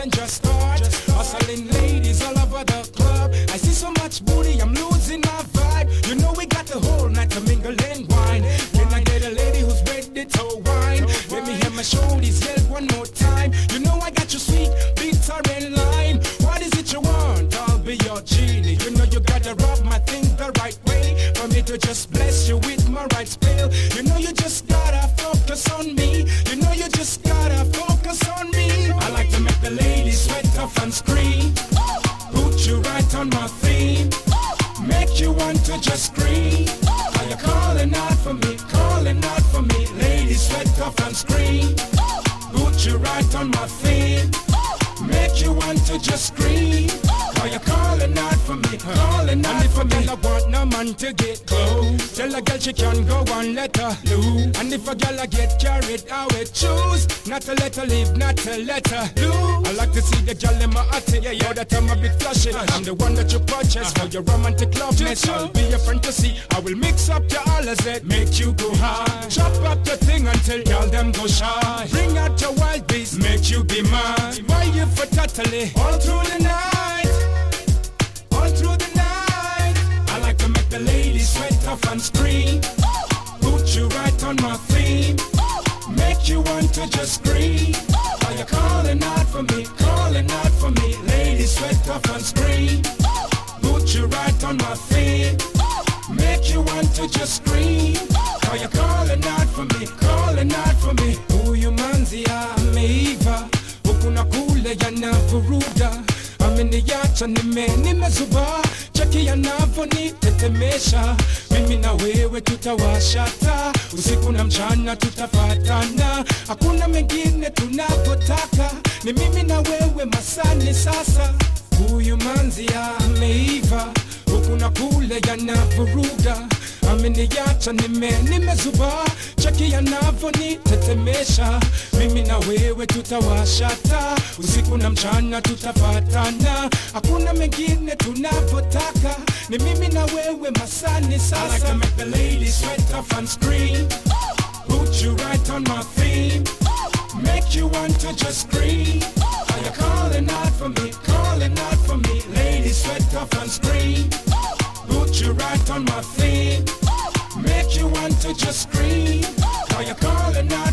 and just start Hustling ladies all over the club. I see so much booty, I'm losing my vibe. You know we got the whole night to mingle and wine. Can I get a lady who's ready to wine? Let me hear my shoulders yell one more time. You know I got your sweet, bitter and lime. What is it you want? I'll be your genie. You know you gotta rub my thing the right way For me to just bless you with my right spell You know you just gotta focus on me. You know you just gotta focus right on my theme. Make you want to just scream. Are you calling out for me? Calling out for me. Ladies sweat off and scream. Put you right on my theme. Make you want to just scream. Are you calling out for me? Calling out for me. Want to get close. Tell a girl she can go and let her loose. And if a girl I get carried, I will choose not to let her live, not to let her lose. I like to see the girl in my attic. Yeah, yeah, that I'm a bit flashy. I'm the one that you purchase for your romantic love mess. I'll be your fantasy. I will mix up your all that make you go high. Chop up the thing until y'all them go shy. Bring out your wild beast, make you be mine. Why you for totally all through the night? Off and scream. Put you right on my theme. Make you want to just scream. Are you calling out for me? Calling out for me. Ladies sweat off and scream. Put you right on my theme. Make you want to just scream. Are you calling ameniacha nime nimezuba cheki yanavonitetemesha mimi na wewe tutawashata. Usiku na mchana tutafatana. Hakuna mengine tunapotaka ni mimi na wewe masani sasa. Huyu manzi ameiva. Huku na kule yanavuruga ameniacha nime nimezuba yanavonitetemesha mimi na wewe tutawashata. Usiku na mchana tutafatana. Hakuna mengine ni mimi na wewe masani sasa. I like to make the ladies sweat off and scream. Put you right on my theme. Make you want to just scream. Are you calling out for me? Calling out for me. Ladies sweat off and scream. Put you right on my theme. Make you want to just scream are you calling me